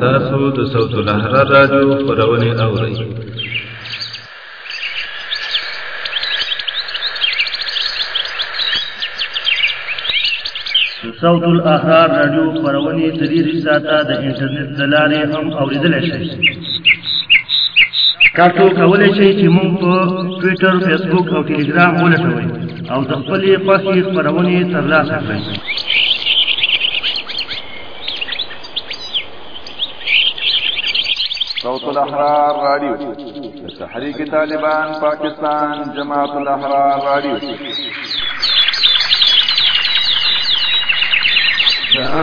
تاسو د صوت الحرار رادیو خبرونه اورئ صوت الاحرار رادیو خبرونه د دې ساته د انټرنیټ د لارې هم اوریدل شي تاسو کولای شئ چې موږ په ټوئیټر، فیسبوک او ټلګرام ولټوئ او د خپلې خوښې خپرونې ترلاسه کړئ. صوت الاحرار رادیو د تحریک طالبان پاکستان جماعت الاحرار رادیو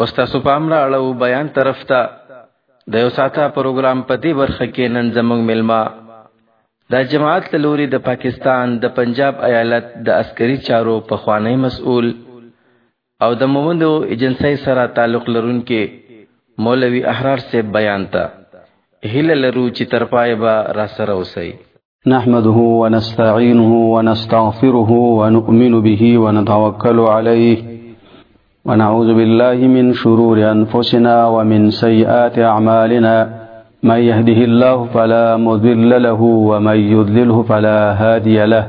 اوس تاسو په امر اړو بیان طرف ته د یو ساته پروګرام په دې برخه کې نن زموږ ملما د جماعت لوري د پاکستان د پنجاب ایالت د عسکري چارو په خوانی مسؤل او د مومندو ایجنسی سره تعلق لرونکي مولوي احرار سے بیان ته هله لرو چې ترپای به را سره وسی نحمده ونستعينه ونستغفره ونؤمن به ونتوكل عليه ونعوذ بالله من شرور أنفسنا ومن سيئات أعمالنا من يهده الله فلا مذل له ومن يذله فلا هادي له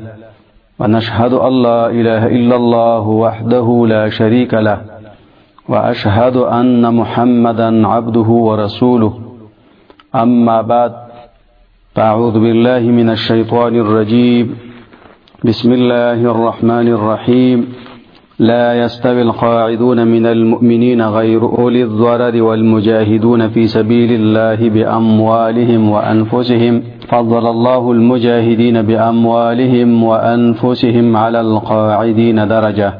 ونشهد أن لا إله إلا الله وحده لا شريك له وأشهد أن محمدا عبده ورسوله أما بعد فأعوذ بالله من الشيطان الرجيم بسم الله الرحمن الرحيم لا يستوي القاعدون من المؤمنين غير أولي الضرر والمجاهدون في سبيل الله بأموالهم وأنفسهم فضل الله المجاهدين بأموالهم وأنفسهم على القاعدين درجة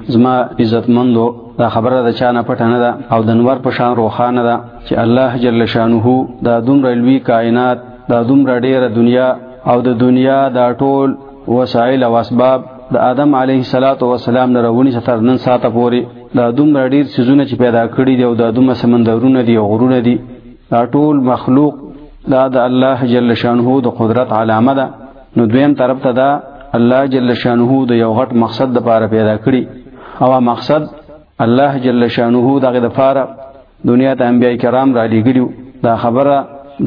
زما عزت مندو دا خبره د چا نه پټه نه ده او د نور په شان روښانه ده چې الله جل شانه دا دومره لوی کائنات دا دومره ډیره دنیا او د دنیا دا ټول وسایل او اسباب د آدم علیه الصلاۃ والسلام نه راونی ستر نن ساته پوري دا دومره ډیر سيزونه چې پیدا کړی دی او دا دومره سمندرونه دی او غرونه دی دا ټول مخلوق دا د الله جل شانه د قدرت علامه ده نو دویم طرف ته دا الله جل شانه د یو غټ مقصد د پاره پیدا کړی او مقصد الله جل شانه دغه د پاره دنیا ته انبیای کرام را لګیو دا خبره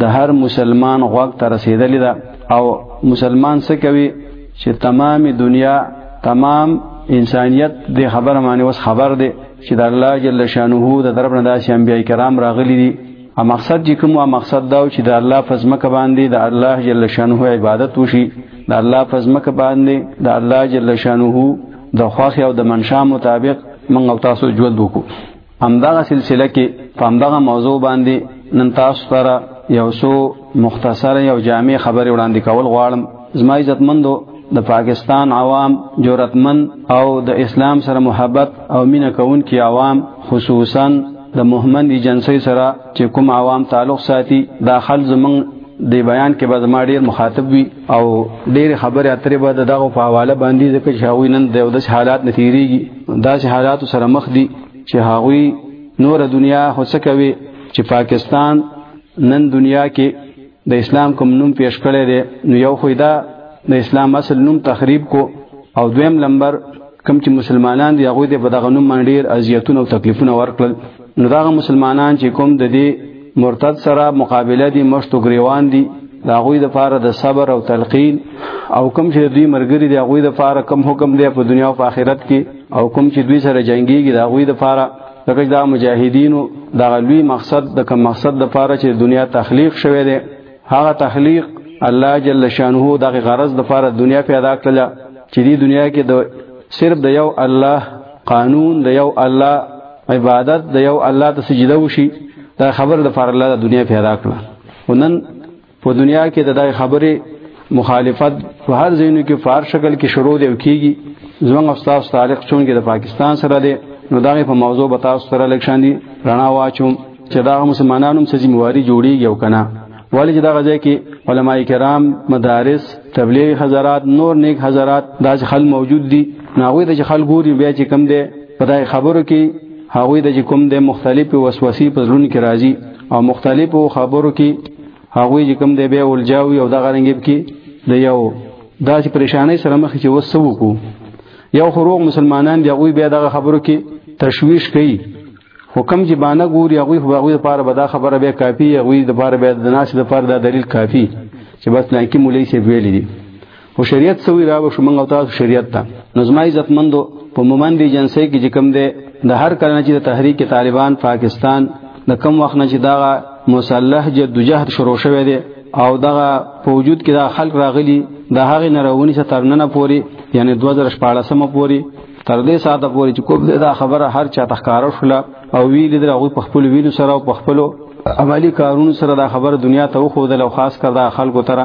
د هر مسلمان غوږ ته رسیدلې ده او مسلمان څه کوي چې تمام دنیا تمام انسانیت د خبره معنی وس خبر ده چې د الله جل شانه د طرف نه داسې انبیای کرام راغلي دي ا مقصد چې کوم مقصد دا چې د الله فزمکه باندې د الله جل شانه عبادت وشي د الله فزمکه باندې د الله جل شانه د خواخي او د منشا مطابق موږ او تاسو ژوند وکړو همدغه سلسله کې په همدغه موضوع باندې نن تاسو سره یو څو مختصر یو جامع خبرې وړاندې کول غواړم زما عزتمندو د پاکستان عوام جرأتمن او د اسلام سره محبت او مینه کوونکي عوام خصوصا د مهمند ایجنسی سره چې کوم عوام تعلق ساتي دا خل زمونږ د بیان کې به زما ډیر مخاطب وي او ډیر خبرې اترې به دغه په حواله باندې ځکه چې هغوی نن د داسې حالات نه تېرېږي داسې حالاتو سره مخ دي چې هغوی نور دنیا هڅه کوي چې پاکستان نن دنیا کې د اسلام کوم نوم پیش کړی دی نو یو خو دا د اسلام اصل نوم تخریب کو او دویم لمبر کم چې مسلمانان دی هغه د بدغه نوم باندې ډیر اذیتونه او تکلیفونه ورکړل نو دا مسلمانان چې کوم د دې مرتد سره مقابله دي مشتو غریوان دي دا غوی د فاره د صبر او تلقین او کم چې دوی مرګري دی غوی د فاره کم حکم دی په دنیا او په آخرت کې او کم چې دوی سره جنگيږي دا غوی د فاره دغه دا مجاهدینو دا لوی مقصد د کوم مقصد د پاره چې دنیا تخلیق شوه دی هغه تخلیق الله جل شانه دغه غرض د پاره دنیا پیدا کړل چې دی دنیا کې د صرف د یو الله قانون د یو الله عبادت د یو الله ته سجده وشي دا خبر د پاره الله د دنیا پیدا کړل ونن په دنیا کې د دای خبرې مخالفت په هر ځینو کې فار شکل کې شروع دی او کیږي زمونږ استاد طارق چون کې د پاکستان سره دی نو دا په موضوع به تاسو سره لکشان دي رڼا واچوم چې دا مسلمانانو هم سزي مواري جوړیږي او کنه ولی چې دا غځای کې علما کرام مدارس تبلیغ حضرات نور نیک حضرات دا خل موجود دي ناوی د خل ګوري بیا چې کم دی په دای خبرو کې هغوی د کوم د مختلفو وسوسې په ځلون کې راځي او مختلفو خبرو کې هغوی چې کوم دی بیا ولجاوي او دغه رنګ کې د یو داسې پریشانۍ سره مخ چې وسو وکړو یو خروغ مسلمانان دی هغوی بیا دغه خبرو کې تشویش کوي خو کم چې باندې ګوري هغوی خو هغوی لپاره به دا خبره بیا کافي هغوی لپاره بیا د ناس لپاره دا دلیل کافي چې بس لانکی مولوی سی ویلي دي خو شریعت سوی را وشو موږ او تاسو شریعت ته نظم عزت مندو په مومن دی جنسي کې چې کوم دی د هر کله چې د تحریک طالبان پاکستان د کم وخت نه چې دا مسلح جدوجهد شروع شوه دی او دا په وجود کې دا خلک راغلي د هغه نه راونی څخه ترننه پوري یعنی 2014 پوري تر دې ساده پوري چې کوم دا خبره هر چا تخکارو شله او ویل دې هغه په خپل ویلو سره او په خپل عملی کارونو سره دا خبر دنیا ته وخو د لو خاص کړه خلکو تر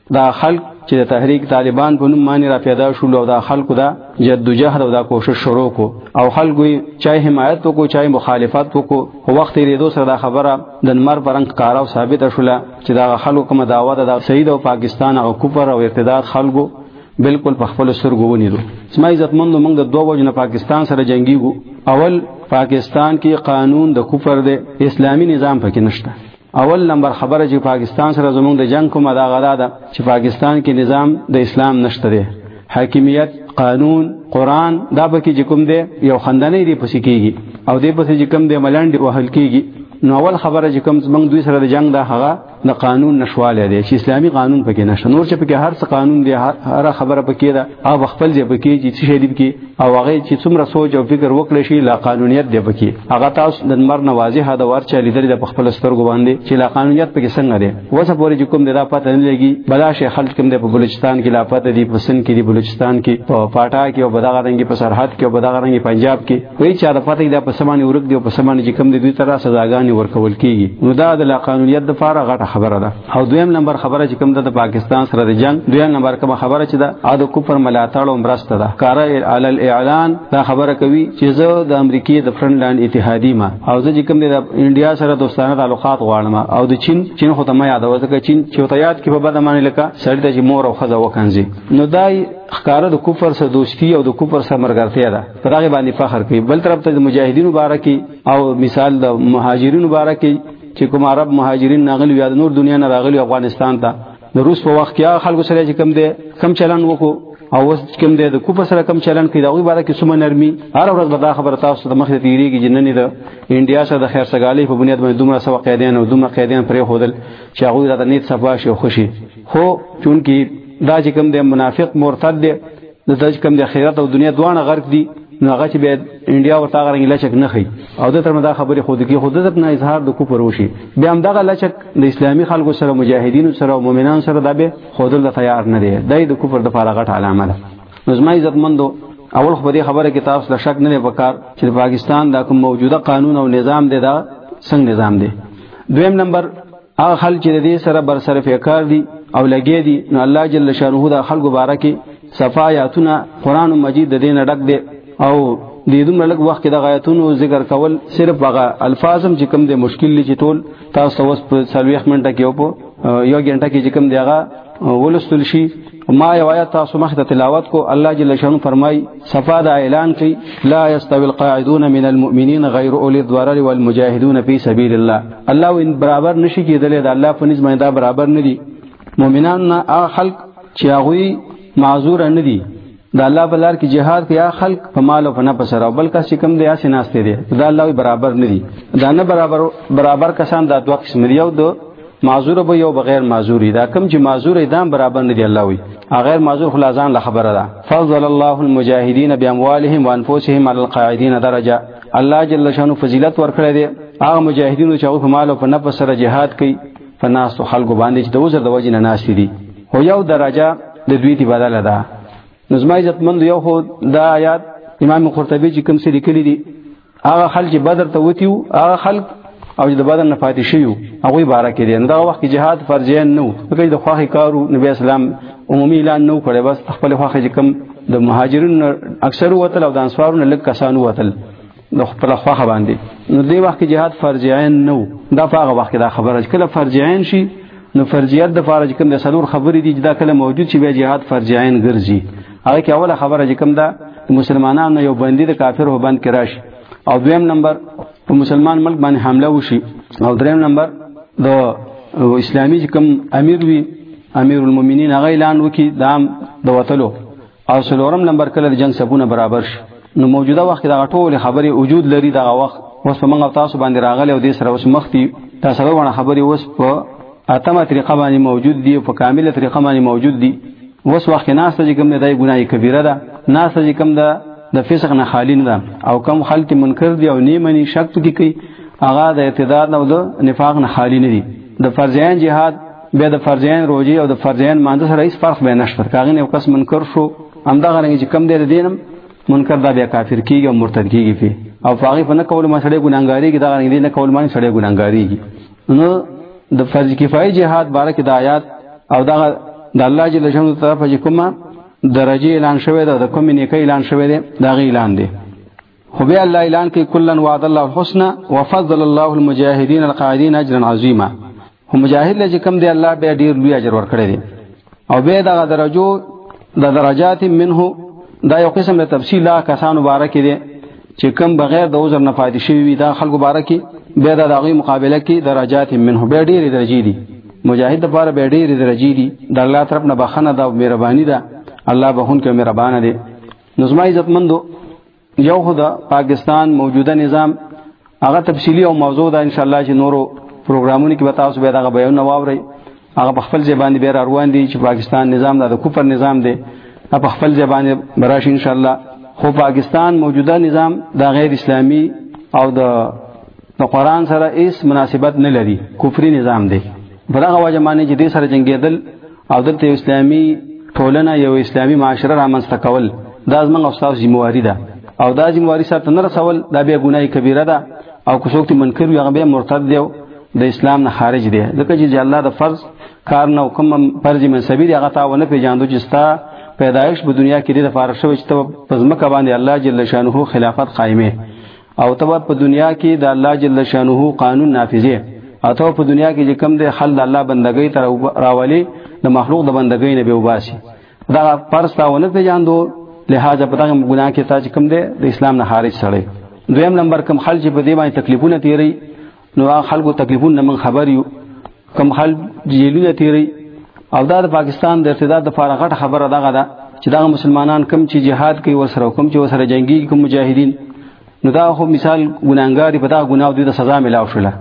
دا خلک چې د تحریک طالبان په نوم باندې را پیدا شول او دا خلکو دا جدوجهد او دا کوشش شروع کو او خلکو چای حمایت وکړو چای مخالفت وکړو خو وخت یې دوه سره دا خبره د نمر پرنګ کار او ثابت شول چې دا خلکو کوم دعوت دا سید او پاکستان او کوپر او ارتداد خلکو بالکل په خپل سرګو ونیدو سم عزت مند موږ د دوه وجنه پاکستان سره جنگیږو اول پاکستان کې قانون د کوپر دی اسلامی نظام پکې نشته اول نمبر خبره چې پاکستان سره زمونږ د جنگ کومه دا غدا ده چې پاکستان کې نظام د اسلام نشته دی حاکمیت قانون قران دا به کې کوم دی یو خندنې دی پسې کیږي او دې پسې چې کوم دی ملنډ وهل کیږي نو اول خبره چې کوم زمنګ دوی سره د جنگ دا هغه د قانون نشواله دی چې اسلامي قانون پکې نشته نور چې پکې هر څه قانون دی هر خبره پکې ده هغه خپل ځای پکې چې څه شي پکې او هغه چې څومره سوچ او فکر وکړي شي لا قانونیت دی پکې هغه تاسو د نمر نه واضحه د ورچا لیدل د خپل سترګو باندې چې لا قانونیت پکې څنګه دی وسه پورې چې کوم د را پته نه لګي بلا شي خلک کوم د بلوچستان کې لا پته دی په سن کې دی بلوچستان کې په پاټا کې او بدغه رنګ په سرحد کې او بدغه رنګ پنجاب کې وای چې د پته دی په سمانه ورک دی په سمانه چې کوم د دوی تر سزاګانې ورکول کیږي نو دا د لا قانونیت د فاره غټه خبره ده او دویم نمبر خبره چې کوم ده د پاکستان سره د جنگ دویم نمبر کوم خبره چې ده او د کوپر ملاتړ او مرسته ده کار علی الاعلان دا خبره کوي چې زه د امریکای د فرند لاند اتحادی ما او زه چې کوم ده د انډیا سره دوستانه تعلقات غواړم او د چین چین خو ته ما یاد وځکه چین چې ته یاد کې په بده معنی لکه سړی ته چې مور او خزه وکنځي نو دای ښکارا د کفر سره دوستی او د کفر سره مرګرتیا ده پر هغه باندې فخر کوي بل طرف ته د مجاهدینو باره کې او مثال د مهاجرینو باره کې چې کوم عرب مهاجرین ناغلی یا نور دنیا نه راغلی افغانستان ته د روس په وخت کې خلکو سره چې کم دی کم چلن وکړو او اوس کوم دی د کوپه سره کم چلن کوي دا وی باره کې سم نرمي هر ورځ به دا خبر تاسو د مخ ته تیریږي جننی د انډیا سره د خیر سګالي په بنیاد باندې دومره سو قیدین او دومره قیدین پرې خودل چې هغه د نیت صفا شي خوشي خو چونکی دا چې کوم دی منافق مرتد دی نو دا چې کوم د آخرت او دنیا دواړه غرق دي نو هغه چې به انډیا ورته غرنګ لچک نه خي او د ترمه دا خبره خود کې خود د نه اظهار د کوپر وشي بیا هم دغه لچک د اسلامي خلکو سره مجاهدینو سره او مؤمنانو سره دا به خود له تیار نه دی دای د کوپر د فارغ غټ علامه ده نو زما عزت مندو اول خو دې خبره کې تاسو له شک نه وکړ چې د پاکستان دا کوم موجوده قانون او نظام دی دا څنګه نظام دی دویم نمبر هغه خلک چې د دې سره بر سره فکر دي او لګې دي نو الله جل شانه دا خلکو بارکه صفایاتونه قران مجید د دین ډک دی او د دې دومره لږ وخت کې د غایتونو ذکر کول صرف هغه الفاظم چې کوم د مشکل لچې ټول تاسو اوس په سلويخ منټه کې او په یو غنټه کې چې کوم دی هغه ولستل شي ما یو آیات تاسو مخ ته تلاوت کو الله جل شانو فرمای صفا د اعلان کوي لا یستوی القاعدون من المؤمنین غیر اولی الضرر والمجاهدون فی سبیل الله الله ان برابر نشي کېدلی د الله په نسبت دا برابر ندي مؤمنان نه خلق چې هغه معذور نه دي د الله په لار کې جهاد یا خلق په مال او په نفس سره بل کا چې کم دی یا سناسته دی دا الله برابر نه دی دا نه برابر برابر کسان دا دوه قسم دی یو دو معذور به یو بغیر معذوری دا کم چې معذور ایدام برابر نه دی الله وی غیر معذور خلاصان له خبره ده فضل الله المجاهدین باموالهم وانفسهم علی القاعدین درجه الله جل شانو فضیلت ورکړی دی هغه مجاهدینو چې په مال او په نفس سره جهاد کوي په ناس تو خلکو باندې چې د وزر د وجې نه ناس دي او یو درجه د دوی دی بدل ده نظم عزت مند یو خو دا آیات امام قرطبي چې کوم څه لیکلي دي هغه خلک چې بدر ته وتیو هغه خلک او د بدن نه پاتې شي هغه بار کې دي دا وخت کې جهاد فرض نه نو بګي د خوخي کارو نبی اسلام عمومي اعلان نو کړي بس خپل خوخي کم د مهاجرونو اکثر وتل او د انصارونو لږ کسانو وتل نو خپل خوخه باندې نو دی وخت کې جهاد فرض عین نو دا په هغه وخت کې دا خبره چې کله فرض عین شي نو فرضیت د فرض کوم د سلور خبرې دي دا کله موجود شي بیا جهاد فرض عین ګرځي هغه کې اوله خبره چې کوم دا مسلمانانو یو بندي د کافر هو بند کراش او دویم نمبر په مسلمان ملک باندې حمله وشي او دریم نمبر د اسلامي کوم امیر وي امیر المؤمنین هغه اعلان وکي د عام د وتلو او سلورم نمبر کله د جنگ سپونه برابر شي نو موجوده وخت دا ټول خبرې وجود لري دا وخت اوس په موږ تاسو باندې راغلي او د سره اوس مختی دا سره ونه خبرې اوس په اتمه طریقه باندې موجود دي او په کامله طریقه باندې موجود دي اوس وخت نه سږي کوم نه دای ګناي کبیره ده نه سږي کوم ده د فسق نه خالی نه ده او کم خلک منکر دي او نیمنی شک پکې کوي هغه د اعتداد او د نفاق نه خالی نه دي د فرض عین جهاد بیا د فرض عین روزي او د فرض عین مانده سره هیڅ فرق به نشته کاغه نه کس منکر شو همدا غره چې کم دی د دینم منکر دا بیا کافر کیږي او مرتد کیږي پی او فقې په نه کول ما سړی ګناګاری کی دا غره دې نه کول ما سړی ګناګاری کی نو د فرض کفایه جهاد باره کې د آیات او دا د الله جل شانو طرفه چې کومه درجه اعلان شوه ده د کوم نیکه اعلان شوه ده دا غی اعلان دی خو بیا الله اعلان کوي کلن وعد الله الحسنى وفضل الله المجاهدين القاعدين اجرا عظيما هم مجاهد لږ کم دی الله به ډیر لوی اجر ورکړي دي او به دا درجو د درجات منه دا یو قسم د تفصیل لا کسان مبارک دي چې کم بغیر د عذر نه فائدې شوی وي دا خلکو مبارک به دا دغه مقابله کې درجات منه به ډیر درجی دي مجاهد لپاره به ډیر درجی دي د الله طرف نه بخنه دا مهرباني ده الله بهون کې مهربان دي نو زما عزتمندو یو خو د پاکستان موجوده نظام هغه تفصیلی او موضوع ده ان شاء الله چې نورو پروګرامونو کې به تاسو به دغه بیان واورئ هغه په خپل ځبان دی بیر روان دي چې پاکستان نظام دا د کوپر نظام دی په خپل ځبان دی براش ان شاء الله خو پاکستان موجوده نظام دا غیر اسلامی او د د قران سره هیڅ مناسبت نه لري کفري نظام دی برغه وجه معنی چې دې سره جنگیدل او دلته اسلامي ټولنه یو اسلامي معاشره رامنځته کول دا زموږ او ستاسو ذمہواري ده او دا ذمہواري سره نه رسول دا بیا ګناي کبیره ده او که څوک منکر وي هغه بیا مرتد دی د اسلام نه خارج دی ځکه چې الله د فرض کار نه کوم فرض منسبي دی هغه تا ونه پیژاندو چې ستا پیدایش په دنیا کې د فارغ شوی چې په ځمکه باندې الله جل شانه خلافت قائمه او ته په دنیا کې د الله جل شانه قانون نافذې او ته په دنیا کې چې کم دی خل د الله بندګۍ تر راولي د مخلوق د بندګۍ نه به وباسي دا پرس تا ونه پیژاندو لہذا په دغه ګناه کې تا چې کم دی د اسلام نه خارج سړی دویم نمبر کم خل چې په دې باندې تکلیفونه تیری نو هغه خلکو تکلیفونه من خبر یو کم خلک جیلونه تیری او دا د پاکستان د ارتداد د فارغ غټ خبره دغه ده چې دا مسلمانان کم چې جهاد کوي وسره کم چې وسره جنگي کوم مجاهدین نو دا خو مثال ګناګاری په دا ګناو د سزا ملاو شله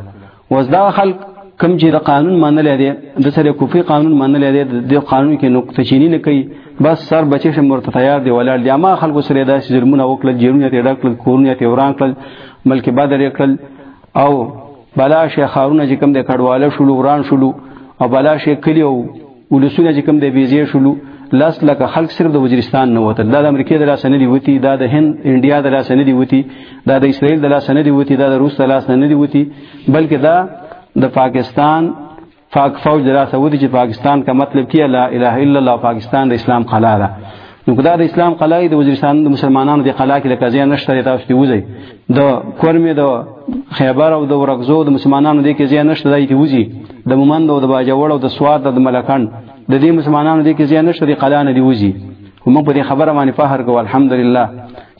وز دا خلک کم چې د قانون منل دی د سره کوفي قانون منل دی د قانون کې نقطه چینی نه کوي بس سر بچی شم مرته تیار دی ولر دی ما خلکو سره دا ظلمونه وکړل جیرونه ته ډکل کورونه ته وران کړل ملک بدر کړل او بلا شي خارونه چې کوم د کډواله شلو وران شلو او بلا شي کلی او ولسونه چې کوم د بیزې شلو لاس لکه خلک صرف د وزیرستان نه وته دا د امریکای د لاس نه دی وتی دا د هند انډیا د لاس نه دی وتی دا د اسرایل د لاس نه دی وتی دا د روس د لاس نه دی وتی بلکې دا د پاکستان فاک فوج را سعودی چې پاکستان کا مطلب کیا لا اله الا الله پاکستان د اسلام قلا ده نو کدا د اسلام قلا د وزیرستان د مسلمانانو د قلا کې لکه ځای نشته تاسو ته وځي د کورمې د خیبر او د ورغزو د مسلمانانو د کې ځای نشته دی ته وځي د مومند او د باجوړ او د سواد د ملکان د دې مسلمانانو د کې ځای نشته د قلا نه دی وځي خو موږ په دې خبره باندې فخر کوو الحمدلله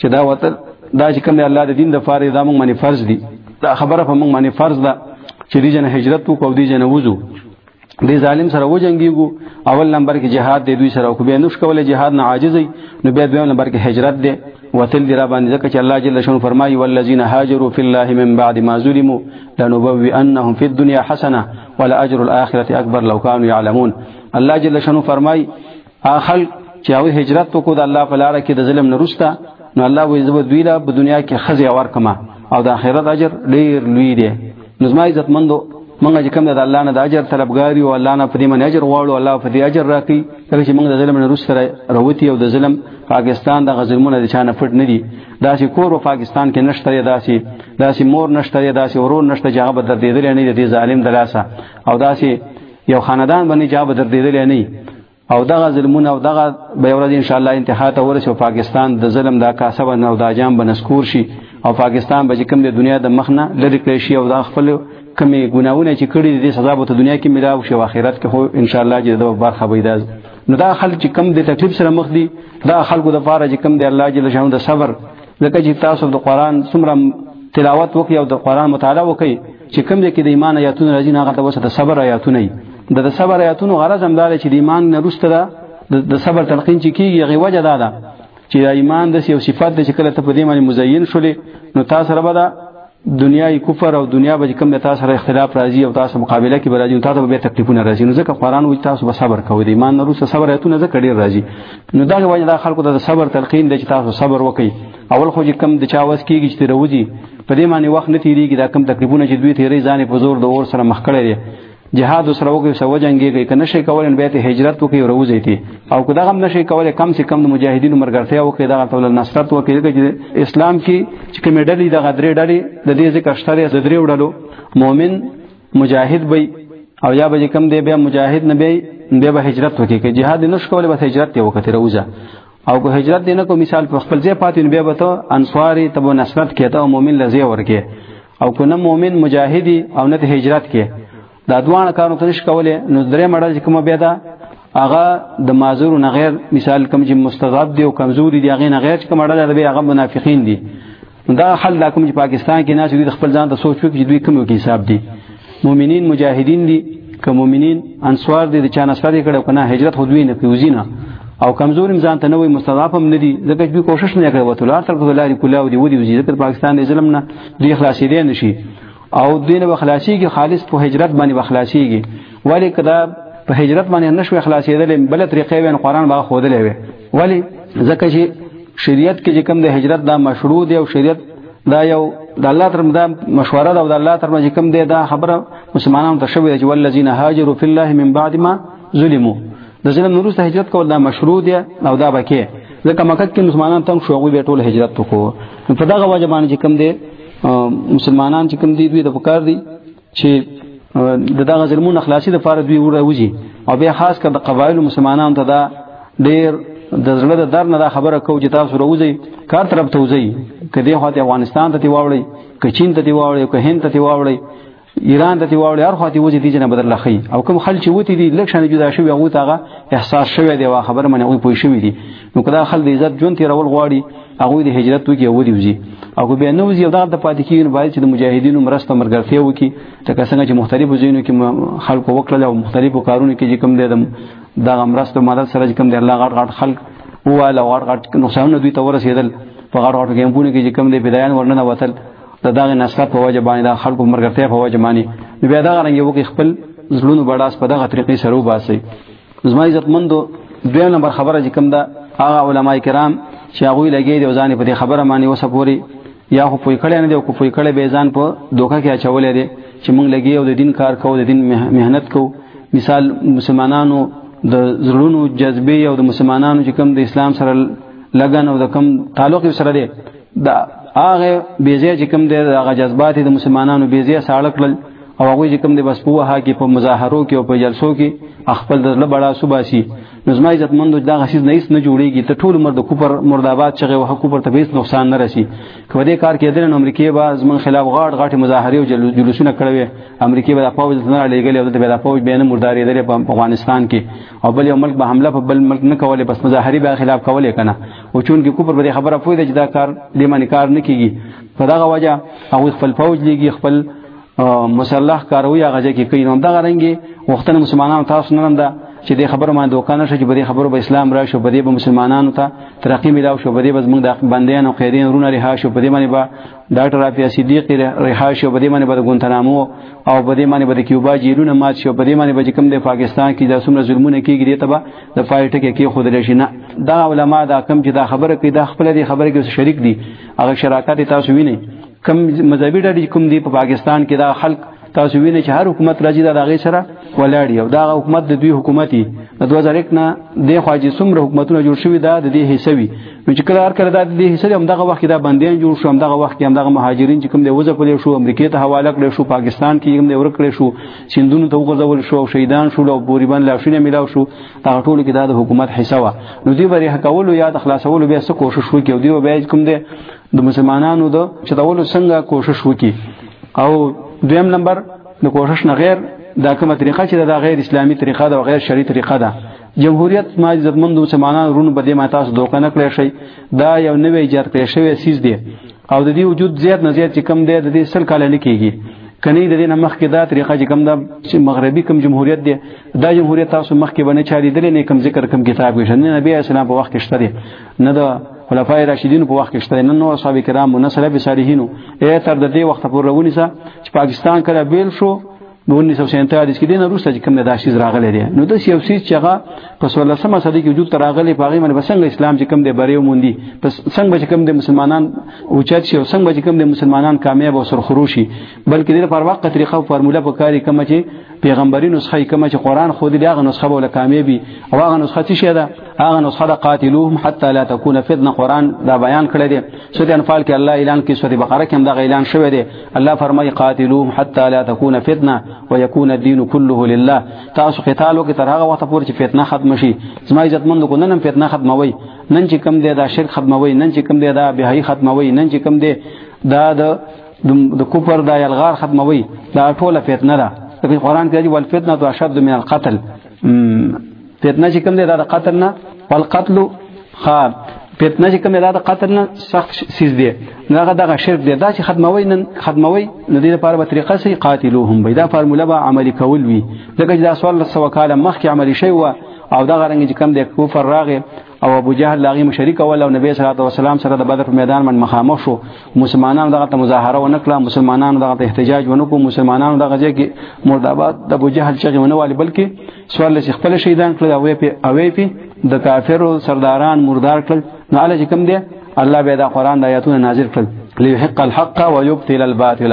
چې دا وطن دا چې کوم الله د دین د فارې دا موږ باندې فرض دي دا خبره په موږ باندې فرض ده چې دې جن هجرت وکړو دې جن وځو دې ظالم سره وجنګيږو اول نمبر کې جهاد دې دوی سره خو به نوش کوله جهاد نه عاجز وي نو به دویم نمبر کې هجرت دې وتل دی را باندې ځکه چې الله جل شانه فرمایي والذین هاجروا فی الله من بعد ما ظلموا لنبوئنهم فی الدنيا حسنه ولا اجر الاخره اکبر لو كانوا يعلمون الله جل شانه فرمایي هغه خلک چې هغه هجرت وکړو د الله په لار کې د ظلم نه روسته نو الله وې زو دوی لا په دنیا کې خزي اور کما او د آخرت اجر ډیر لوی دی نو زما عزت مندو مونږ چې کوم د الله نه د اجر طلبګاری او الله نه پرې من اجر غواړو الله په دې اجر راکړي کله چې مونږ د ظلم نه روسته راوتی او د ظلم پاکستان د غزلمونه د چانه پټ نه دي دا چې کور په پاکستان کې نشته دا چې دا چې مور نشته دا چې ورور نشته چې هغه بدل دې دې نه دي ظالم دلاسه او دا چې یو خاندان باندې جا به دردېدلی نه او دغه ظلمونه او دغه به ورځ ان شاء الله انتها ته ورسې او پاکستان د ظلم دا کاسه باندې او دا جام بنسکور شي او پاکستان به چې کوم د دنیا د مخ نه لرې کړی شي او دا خپل کمی ګناونه چې کړی دي سزا به ته دنیا کې ملاو شي او آخرت کې خو ان شاء الله چې دا برخه به ده نو دا خلک چې کم د تکلیف سره مخ دي دا خلکو د پاره چې کم دی الله جل شانو د صبر ځکه چې تاسو د قران څومره تلاوت وکي او د قران مطالعه وکي چې کوم ځای کې د ایمان آیاتونه راځي نه هغه وسه د صبر آیاتونه دي د د صبر آیاتونو غرض هم دا دی چې د ایمان نه روسته ده د صبر تلقین چې کیږي هغه وجه دا ده چې د ایمان د یو صفات د چې کله ته په دې باندې مزین شولې نو تاسو سره به دا دنیا کفر او دنیا به کوم د تاسو سره اختلاف راځي او تاسو مقابله کې راځي تاسو به تکلیفونه راځي نو ځکه قران وایي تاسو به صبر کوئ د ایمان نه روسته صبر ایتونه ځکه ډیر راځي نو دا وایي دا خلکو ته صبر تلقین د چې تاسو صبر وکړئ اول خو چې کم د چا وس کېږي چې روزي په دې معنی وخت نه تیریږي دا کم تکلیفونه چې دوی تیرې ځانې په زور د اور سره مخ کړی دی جهاد سره وګي سو جنگيږي کنه شي کولای به ته هجرت وکي روزي تي او کو دغه نشي کولای کم سي کم د مجاهدینو مرګرتیا وکي دغه تول نصرت وکي د اسلام کې چې کوم ډلې دغه درې ډلې د دې ذکر شته د درې وډلو مؤمن مجاهد وي او یا به کم دی بیا مجاهد نه بیا به هجرت وکي که جهاد نش کولای به هجرت وکي روزه او که هجرت دینه کو مثال په خپل ځای پاتې نو بیا به ته انصاری تبو نصرت کې ته مؤمن لزی ورکه او که نه مؤمن مجاهدی او نه هجرت کې دا دوه کارونه تنش کوله نو درې مړه چې کومه بیا دا هغه د معذور نه غیر مثال کوم چې مستضعف دی او کمزوري دی هغه نه غیر چې کوم اړه ده به هغه منافقین دي دا خل دا کوم چې پاکستان کې ناس دوی خپل ځان ته سوچ وکړي چې دوی کوم کې حساب دي مؤمنین مجاهدین دي که مؤمنین انصار دي د چا نصر دي کړو کنه هجرت خو دوی نه کوي نه او کمزور ځان ته نه وي مستضعف هم نه دي ځکه دوی کوشش نه کوي وته لار تر کوله لري کوله او دی ودی وزیر په پاکستان د ظلم نه دوی خلاصې دي نشي او دین بخلاصيږي خالص په هجرت باندې بخلاصيږي ولی کدا په هجرت باندې نشو خلاصېدل بل طریقې وین قران با خودلې وي ولی ځکه چې شریعت کې کوم د هجرت دا مشروع دی او شریعت دا یو د الله تر دا مشوره ده او د الله تر چې کوم دی دا خبره مسلمانانو ته شوې چې ولذین هاجروا فی الله من بعد ما ظلموا د ظلم نورسته هجرت کول دا مشروع دی او دا بکې ځکه مکه کې مسلمانان تنګ شو غوي به ټول هجرت وکړو په دغه وجه باندې کوم دی مسلمانان چې کوم دي دوی د پکار دي چې د دغه ظلمونو خلاصي د فار دوی وروځي او بیا خاص کر د قبایل مسلمانانو ته دا ډیر د زړه د در نه دا خبره کو چې تاسو روزي کار طرف ته وځي کدی هو افغانستان ته دی واوړي ک چین ته دی واوړي ک هند ته دی واوړي ایران ته واوړي هر خواته وځي دي جنه بدل لخي او کوم خل چې وتی دي لکه شان جدا شوی هغه تاغه احساس شوی دی وا خبر منه وي پوي شوی دي نو کدا خل د عزت جون تیر اول غواړي هغه د هجرت وکي او دی وځي او به نو وځي دا د پاتې کیږي باید چې د مجاهدینو مرسته مرګرتیا وکي لکه څنګه چې مختلفو ځینو کې خلکو وکړل او مختلفو کارونو کې چې کوم دی د د مرسته مدد سره کوم دی الله غړ غړ خلک واله غړ غړ نقصانونه دوی ته ورسېدل په غړ غړ کې هم پونه کې چې کوم دی بدایان ورننه وتل د دغه نسل په وجه باندې د خلکو مرګرته په وجه باندې نو بیا دغه رنګ وکي خپل زلونو بڑاس په دغه طریقې سره وباسي زما عزت مندو دویم نمبر خبره چې کوم ده هغه علما کرام چې هغه لګي دي ځان په دې خبره باندې وسپوري یا خو پوی کړی نه دی او کو پوی کړی به ځان په دوکه کې اچولې دي چې موږ لګي او د دین کار کوو د دین مهنت کوو مثال مسلمانانو د زړونو جذبه او د مسلمانانو چې کوم د اسلام سره لګن او د کوم تعلق سره دی دا هغه بیزه چې کوم دی هغه جذبات د مسلمانانو بیزه ساړه کړل او هغه چې کوم دی بس په وها کې په مظاهرو کې او په جلسو کې خپل د له بڑا صوبه سي نظم عزت مند دا غسیز نه نه جوړيږي ته ټول مرد کوپر مرداباد چې وه کوپر ته هیڅ نقصان نه رسی کو دې کار کې دنه امریکای با زمون خلاف غاړ غاټ مظاهره او جلوسونه کړوي امریکای به د پوز نه لګلې او د به د پوز بینه مرداري درې په افغانستان کې او بل یو ملک به حمله په بل ملک نه کوله بس مظاهری به خلاف کوله کنه او چون کې کوپر به خبره پوی دی چې دا کار دې باندې کار نه کیږي په دغه وجه هغه خپل فوج لیږي خپل مسلح کاروي هغه ځکه کې کین دا غرنګي وختن مسلمانانو تاسو نن دا چې دې خبره ما دوکان شې چې بری خبره به اسلام را شو بری به مسلمانانو ته ترقی ملاو شو بری به زموږ د بندیانو قیدین رونه رها شو بری باندې با ډاکټر رافع صدیق رها شو بده باندې بده ګونتنامو او بده باندې بده کیوبا جیلونه مات شو بده باندې به کوم د پاکستان کې د سمره ظلمونه کیږي دته به د فایټ کې کې خود لشي نه دا علما دا کم چې دا خبره کوي دا خپل دي خبره کې شریک دي هغه شراکت تاسو ویني کم مذهبي ډلې کوم دي په پاکستان کې دا خلک تاسو وینئ چې هر حکومت راځي دا دغه سره ولاړ یو دا حکومت د دوی حکومتي د 2001 نه د خواجه څومره حکومتونه جوړ شوی دا د دې حصوي نو چې کله هر کله دا د دې حصې هم دغه وخت دا بندیان جوړ شو هم دغه وخت هم دغه مهاجرین چې کوم دی وځه پلې شو امریکا ته حواله کړې شو پاکستان کې هم دی ورکړې شو سندونو ته وغځول شو شهیدان شو او بوريبان لاشونه ملاو شو دا ټول کې دا د حکومت حصہ و نو دې بری حقولو یا د خلاصولو بیا څه کوشش وکړي او دې بیا کوم دی د مسلمانانو د چتولو څنګه کوشش وکي او دویم نمبر د کوشش نه غیر دا کومه طریقه چې دا غیر اسلامي طریقه ده او غیر شرعي طریقه ده جمهوریت ما عزتمند مسلمانانو رونو په دې ما تاسو دوکه نه کړی شي دا یو نوې ایجاد کړی شوی سیس دی او د دې وجود زیات نه زیات چې کم دی د دې سل کال نه کیږي کني د دې نه مخکې دا طریقه چې کم دا چې مغربي کم جمهوریت دی دا جمهوریت تاسو مخکې باندې چاري دلې نه کم ذکر کم کتاب کې شنه نبی اسلام په وخت کې شته نه د خلفای راشدین په وخت کې شته نه نو اصحاب کرام نه سلف صالحینو اے تر د دې وخت پورې ونی سه چې پاکستان کله بیل شو نو 1947 کې دینه روسته چې کوم د داشیز راغلی دی نو د سیاسي چې هغه په 16مه صدې کې وجود تر راغلی په هغه باندې بسنګ اسلام چې کوم دی بری وموندي پس څنګه چې کوم د مسلمانان اوچت شي او څنګه چې کوم د مسلمانان کامیاب او سرخروشي بلکې د لپاره واقع طریقه او فارموله په کاری کوم چې پیغمبري نسخه کوم چې قران خو دې هغه نسخه بوله کامیابی او هغه نسخه چې شه ده هغه نسخه د قاتلوهم حتا لا تكون فتنه قران دا بیان کړی دی سورۃ انفال کې الله اعلان کې سورۃ بقره کې هم دا اعلان شوی دی الله فرمایي قاتلوهم حتا لا تكون فتنه ويكون الدين كله لله تاسو قتالو کې تر هغه وخت پورې چې فتنه ختم شي زما عزت مند کو نن فتنه ختموي نن چې کم دی دا شرک ختموي نن چې کم دی دا بهایي ختموي نن چې کم دی دا د د کوپر دا یلغار ختموي دا ټوله فتنه ده لکه قران کې دی ول فتنه تو اشد من القتل فتنه چې کوم دی دا د قتل نه ول قتل خا فتنه چې کوم دی دا د قتل نه سخت سیز دی هغه دغه شرک دی دا چې ختموي نن ختموي نو دې لپاره به طریقه سي قاتلوهم به دا فرموله به عملی کول وي ځکه چې دا سوال سو کاله مخکې عملی شوی او دغه رنګ چې کوم دی کوفر راغی او ابو جهل لاغي مشرک اول او نبی صلی الله علیه وسلم سره د بدر په میدان باندې مخامخ شو مسلمانانو دغه ته مظاهره و نکړه مسلمانانو دغه ته احتجاج و نکړو مسلمانانو دغه ځای کې مرد آباد د ابو جهل چغې ونه والي بلکې سوال لسی خپل شهیدان کړل او په اوې په د کافرو سرداران مردار کړل نو علاج کوم دی الله به دا قران د آیاتونو نازل کړل ليحق الحق ويبطل الباطل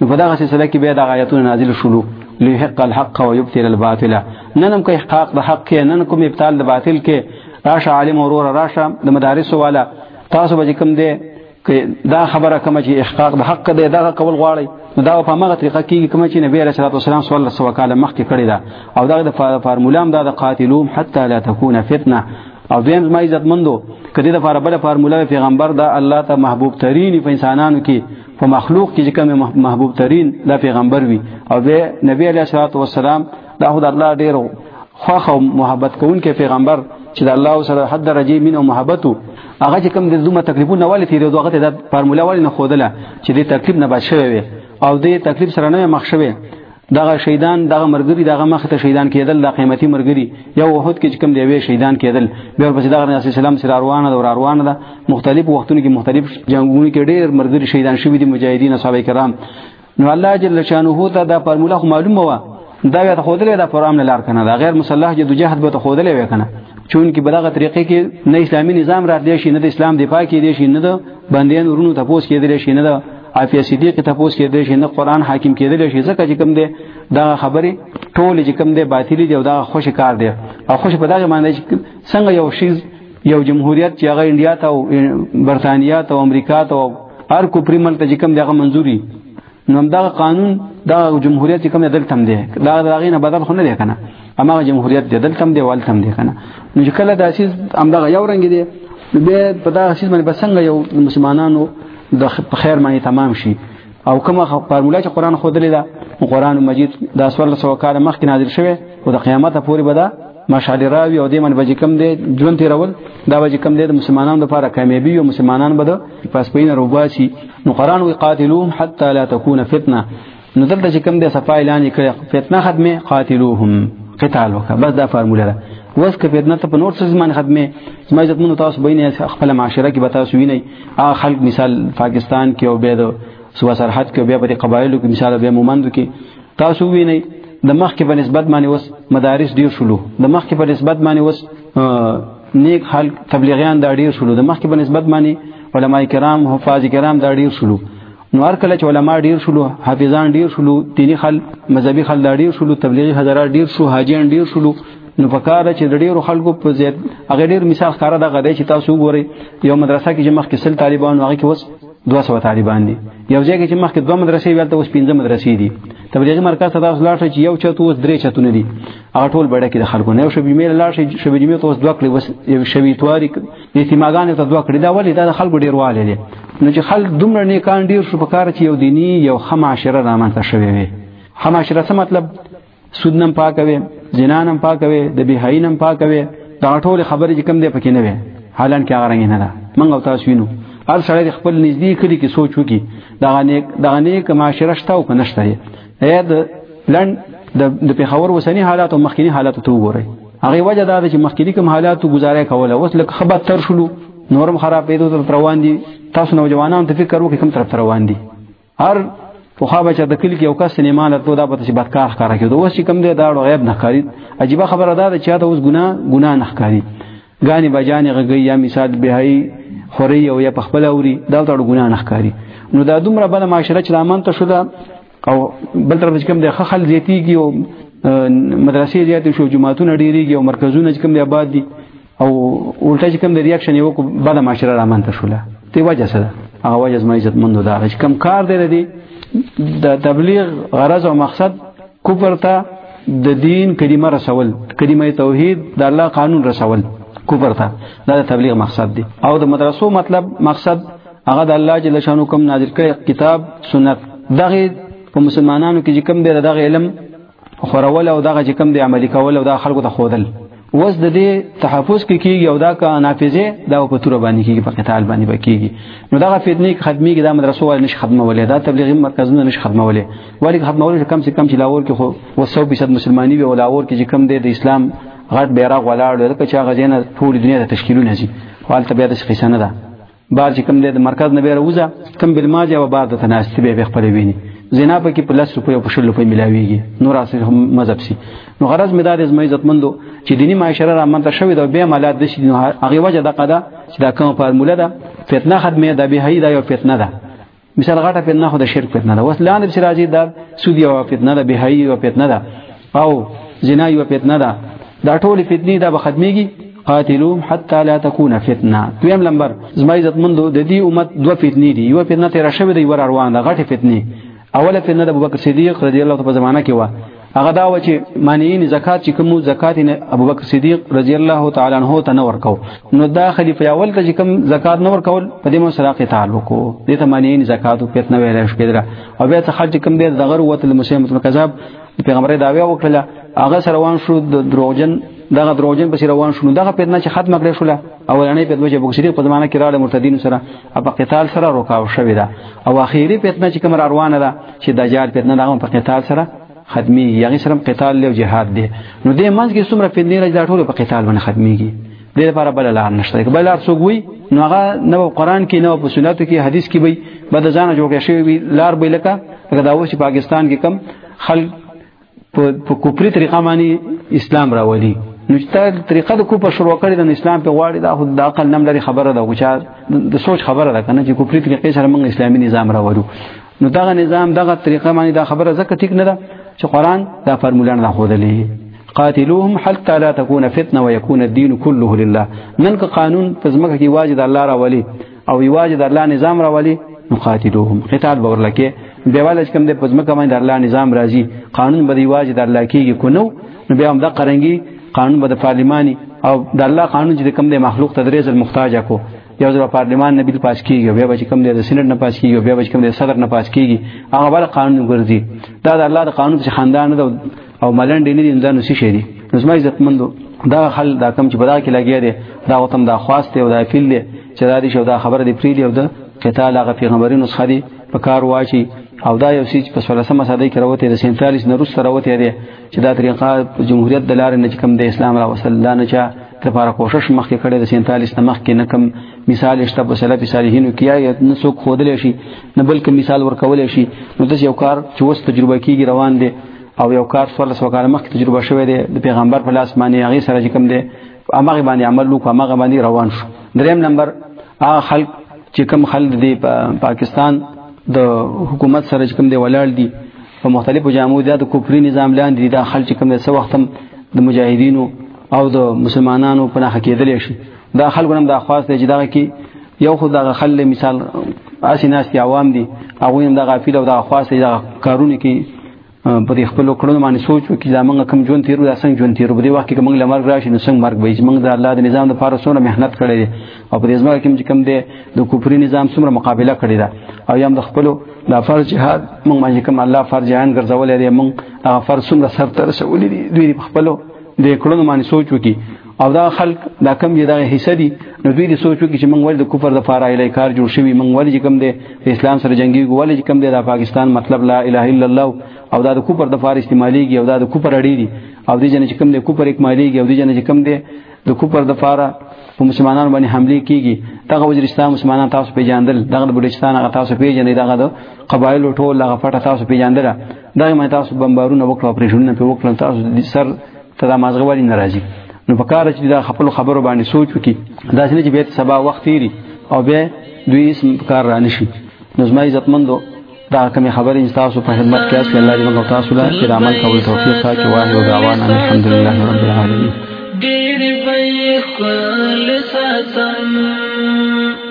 نو په دغه سلسله کې بیا دغه آیتونه نازل شولو لیحق الحق و یبتل الباطل نن هم که احقاق د حق کې نن کوم ابطال د باطل کې راشه عالم اورور راشه د مدارس والا تاسو به کوم دی که دا خبره کوم چې احقاق د حق دی دا قول غواړي دا په هغه طریقه کې کوم چې نبی رسول الله صلی الله علیه وسلم کاله مخکې کړی دا او دا د فارمولا هم دا د قاتلوم حتا لا تكون فتنه او دویم ما عزت مندو کدی د فاربل فارمولا پیغمبر دا الله ته محبوب ترین په انسانانو کې په مخلوق کې چې کوم محبوب ترين دا پیغمبر وي او به نبی علیه الصلاۃ والسلام دا خدای الله ډیر خوخ او محبت کوونکې پیغمبر چې د الله سره حد درجه مين او محبت هغه چې کوم د زموږ تقریبونه والي تیر دوه غته د فارمولا والي نه خودله چې د تقریب نه بچوي او د تقریب سره نه مخ شوی دغه شهیدان دغه مرګري دغه مخ ته شهیدان کېدل د قیمتي مرګري یو وحود کې کوم دی وی شهیدان کېدل بیا ورپسې دغه نبی اسلام سره روانه ده روانه ده مختلف وختونو کې مختلف جنگونو کې ډېر مرګري شهیدان شوی دي مجاهدین صحابه کرام نو الله جل شانه ته دا فرموله خو معلومه و دا وی ته خودلې دا پرام نه لار کنه دا غیر مسلح جدو جهاد به ته خودلې وی کنه چون کې بلغه طریقې کې نه اسلامي نظام راتلی شي نه د اسلام دفاع کې دی شي نه د بندیان ورونو تپوس کې دی شي نه د عافیه صدیق ته پوس کېدې شي نه قران حاکم کېدل شي ځکه چې کوم دی دا خبره ټول چې کوم دی باطلی دی او دا خوش کار دی او خوش په دغه معنی چې څنګه یو شی یو جمهوریت چې هغه انډیا ته او برتانیا ته او امریکا ته او هر کو پریمل ته چې کوم دی هغه منځوري نو دا قانون دا جمهوریت چې کوم دی دلته هم دی دا دغه نه بدل خو نه دی کنه هماغه جمهوریت دی دلته هم دی والته هم دی کنه نو چې کله دا سیس همدغه یو رنګ دی نو به په دا سیس باندې بسنګ یو مسلمانانو د خیر معنی تمام شي او کومه فارموله چې قران خو دلی دا قران مجید دا سور سو کال مخکې نازل شوه او د قیامت پورې به دا مشعل راوي او دې من بجې کم دی ژوند تیرول دا بجې کم دی د مسلمانانو لپاره کامیابی او مسلمانان به د پاسپین روباسي نو قران وی قاتلوهم حتا لا تكون فتنه نو دلته چې کوم د صفا اعلان کړي فتنه ختمه قاتلوهم قتال وکړه بس دا فارموله ده وس که فتنه ته په نور څه زمانه ختمه زما عزت مون تاسو بینه خپل معاشره کې به تاسو وینئ ا خلک مثال پاکستان کې او بيد صوبه سرحد کې بیا په قبایلو کې مثال به مومند کې تاسو وینئ د مخ کې په نسبت باندې وس مدارس ډیر شلو د مخ کې په نسبت باندې وس نیک حال تبلیغیان دا ډیر شلو د مخ کې په نسبت باندې علما کرام حفاظ کرام دا ډیر شلو نو هر کله چې علما ډیر شولو حافظان ډیر شولو دینی خل مذهبي خل دا ډیر شولو تبلیغي حضرات ډیر شو حاجیان ډیر شولو نو په کار چې د ډیرو خلکو په زیات هغه ډیر مثال ښکاره دغه دی چې تاسو وګورئ یو مدرسه کې چې مخکې سل طالبان هغه کې وس 200 طالبان دي یو ځای کې چې مخکې دوه مدرسې ویل ته اوس پنځه مدرسې دي تبلیغي مرکز ته تاسو لاړ شئ چې یو چت اوس درې چتونه دي هغه ټول بډه کې د خلکو نه یو شبي میل لاړ شئ شبي جمعې ته اوس دوه کلی وس شبي تواري یتیماګانې ته دوه کړي دا ولې دا د خلکو ډیروالی دی نو چې خلک دومره نیکان ډیر شو په کار چې یو دیني یو ښه معاشره رامنځته شوې وي ښه معاشره څه مطلب سود نم پاکوي زنا نم پاکوي د بهایي نم پاکوي دا ټول خبرې چې کم دی پکې نه وي حالان کې هغه رنګ نه ده منګ او تاسو وینو هر سړی خپل نږدې کلی کې سوچ وکړي دا غنیک دا غنیک معاشره شته او کنه شته ایا د لند د پیښور وسنی حالات او مخکینی حالات ته وګورئ هغه وجه دا چې مخکینی کوم حالات گزاره کوله اوس لکه خبر تر شلو نورم خراب پیدو تر روان دي تاسو نوجوانان ته فکر وکړئ کوم تر روان دي هر په خو بچا د کلی کې یو کس سینما له تو دا پته چې بدکار ښکارا کېدو اوس چې کم دی دا غیب نه ښکاري عجیب خبره ده چې دا اوس ګناه ګناه نه ښکاري غاني بجاني غږی یا مثال بهای خوري او یا پخپل اوري دا تړ ګنا نه ښکاری نو دا دومره بل معاشره چې رامان ته شو دا او بل طرف چې کوم د خخل زیاتیږي او مدرسې زیاتې شو جماعتونه ډیریږي او مرکزونه چې کوم دی آباد دي او الټا چې کوم د ریاکشن یو کو بل معاشره رامان ته شوله ته وجه سره هغه وجه زما عزت مند دا چې کم کار دی دی د تبلیغ غرض او مقصد کفر ته د دین کلمه رسول کلمه توحید د الله قانون رسول کفر ته دا د تبلیغ مقصد دی او د مدرسو مطلب مقصد هغه د الله جل شانو کوم نازل کړي کتاب سنت دغه په مسلمانانو کې کوم دی دغه علم خورول او دغه کوم دی عملی کول او د خلکو ته خودل وس د دې تحفظ کې کیږي او دا کا نافذه دا په تور باندې کیږي په قتال باندې بکیږي نو دا فتنه کې خدمي کې دا مدرسو ول نش خدمه ولې دا تبلیغي مرکزونه نش خدمه ولې ولی خدمه ولې کم سے کم چې لاور کې خو وسو به صد مسلمانۍ وي ولاور کې چې کم دی د اسلام غټ بیرغ ولاړ لکه چې هغه ځنه ټول دنیا ته تشکیلونه شي حالت بیا د قصه نه ده بار چې کوم دی د مرکز نه بیره وزه کوم بل ماجه او بار د تناستی به خپل ویني زینا په کې پلس روپې او پښل روپې ملاويږي نور اسی هم مذهب سي نو غرض مې دا د زمي عزتمندو چې دینی معاشره را منته شوې دا به مالات د شي نو هغه وجه د قدا چې دا کوم فارموله ده فتنه خدمه ده به هي دا یو فتنه ده مثال غټه فتنه خو د شرک فتنه ده وس لاندې چې راځي دا سودی او فتنه ده بهایي او فتنه ده او زنا او فتنه ده دا ټول فتنې دا به ختميږي قاتلوهم حتى لا تكون فتنه دویم نمبر زما عزت مند د دې امت دوه فتنې دي یو فتنه تیر شوه دی ور روان ده غټه فتنه اوله فتنه د ابوبکر صدیق رضی الله عنه په زمانہ کې و هغه دا و چې مانعین زکات چې کوم زکات نه ابوبکر صدیق رضی الله تعالی عنہ ته نه ورکاو نو دا خلیفہ اول ته چې کوم زکات نه ورکول په دې مو سره کې تعلق وو دې ته مانعین زکات او پیت نه ویل شو کېدره او بیا ته خرج کوم دې دغه وروت المسلم مطلب کذاب پیغمبر دا وی وکړه هغه سره وان شو د دروغجن دغه دروغجن په سر روان شو دغه پیت نه چې ختم کړی شو اولنې پیت وجه بوکسری په زمانه کې راړ مرتدین سره په قتال سره روکاو شوې ده او اخیری فتنه چې کوم روانه ده چې دجال فتنه ده هم په قتال سره ختمي یعنی سره قتال له جهاد دی نو دې منځ کې څومره فتنې راځي دا ټول په قتال باندې ختميږي دې لپاره بل لار نشته بل لار څوک وي نو هغه نو قران کې نو په سنتو کې حدیث کې وي بد ځان جوړ شي لار به لکه دا اوس پاکستان کې کم خلک په کوپری طریقه باندې اسلام راولي نو چې تا طریقه د کوپر شروع کړې د اسلام په غواړي دا خو د عقل نم لري خبره ده چې د سوچ خبره ده کنه چې کوپری طریقې سره موږ اسلامي نظام راوړو نو دغه نظام دغه طریقه باندې دا خبره زکه ټیک نه ده چې قران دا فرموله نه خودلې قاتلوهم حتى لا تكون فتنه ويكون الدين كله لله نن قانون پزمکه کې واجد الله راولي او یواز د الله نظام راولي نقاتلوهم قتال باور لکه دیواله کوم د پزما کوم د الله نظام راځي قانون به یواز د الله کېږي کو نو نو بیا هم د قرنګي قانون به د پارلماني او د الله قانون چې کوم د مخلوق تدریس المحتاج کو یو ځل پارلمان نه بیل پاس کیږي بیا به کوم د سېنات نه پاس کیږي بیا به کوم د صدر نه پاس کیږي هغه بل قانون ګرځي دا د الله د قانون چې خاندان ده او ملنډې نه دي دا نو څه دي نو زما عزتمندو دا حل دا کم چې بدا کې لګیا دی دا وتم دا خواست دی او دا فیل دی چې دا دې شو دا خبره دی پری دی او دا قتال هغه پیغمبرینو څخه دی په کار واچي او دا یو سیج په 16مه صدۍ کې راوته د 47 نه روسته راوته دی چې دا طریقه جمهوریت د لارې نه کم د اسلام را وصل دا نه چا لپاره کوشش مخکې کړي د 47 نه مخکې نه کم مثال شته په سلف صالحینو کې یا نه څوک خودل شي نه بلکې مثال ورکول شي نو د یو کار چې وس تجربه کیږي روان دي او یو کار سوال سو کار مخکې تجربه شوه دی د پیغمبر په لاس باندې هغه سره کوم دی هغه باندې عمل وکړو هغه باندې روان شو دریم نمبر هغه خلک چې کوم خلک دی په پاکستان د حکومت سره کوم دی ولاړ دي په مختلفو جامو د کوپری نظام لاندې دا خلک کوم دی څو وخت د مجاهدینو او د مسلمانانو په نخښه کېدل شي دا خلکو نم دا خواست دی چې دغه کې یو خو دغه خل مثال اسی ناس کې عوام دي هغه هم دغه پیل او دغه خواست دی دغه کارونه کې په دې خپل کړنو باندې سوچ وکړي چې موږ کم ژوند تیرو دا څنګه ژوند تیرو په دې وخت کې موږ لمر راشي نو څنګه مرګ وایي موږ د الله د نظام لپاره څومره مهنت کړې دي او په دې ځمکه کې چې کم دی د کوپری نظام څومره مقابله کړې ده او یم د خپل د فرض جهاد موږ باندې کم الله فرض جهان ګرځولې دي موږ هغه فرض څومره سر تر رسولې دي دوی خپل د کړنو باندې سوچ وکړي او دا خلک دا کم دي دا حصہ دي نو دوی دې سوچو کې چې موږ ول د کفر د فارای لای کار جوړ شوی موږ ول چې کم دي اسلام سره جنگي ول چې کم دي د پاکستان مطلب لا اله الا الله او دا د کفر د فار استعماليږي او دا د کفر اړي دي او دې جن چې کم دي کفر اکماليږي او دې جن چې کم دي د کفر د فار په مسلمانانو باندې حمله کیږي دغه وزیرستان مسلمانان تاسو پیژاندل دغه بلوچستان هغه تاسو پیژنې دغه د قبایل ټول هغه فټه تاسو پیژاندل دغه مې تاسو بمبارونه وکړو اپریشنونه په وکړل تاسو سر ته دا مازغه ولی نه راځي نو په کار چې دا خپل خبرو باندې سوچ وکړي دا چې بیت سبا وخت تیری او به دوی اسم کار را نشي نو زما عزتمندو دا کوم خبرې تاسو په خدمت کې اسو الله دې موږ تاسو له چې عمل کول توفیق راکړي واه او دعوانا الحمدلله رب العالمین ډېر به خپل ساتم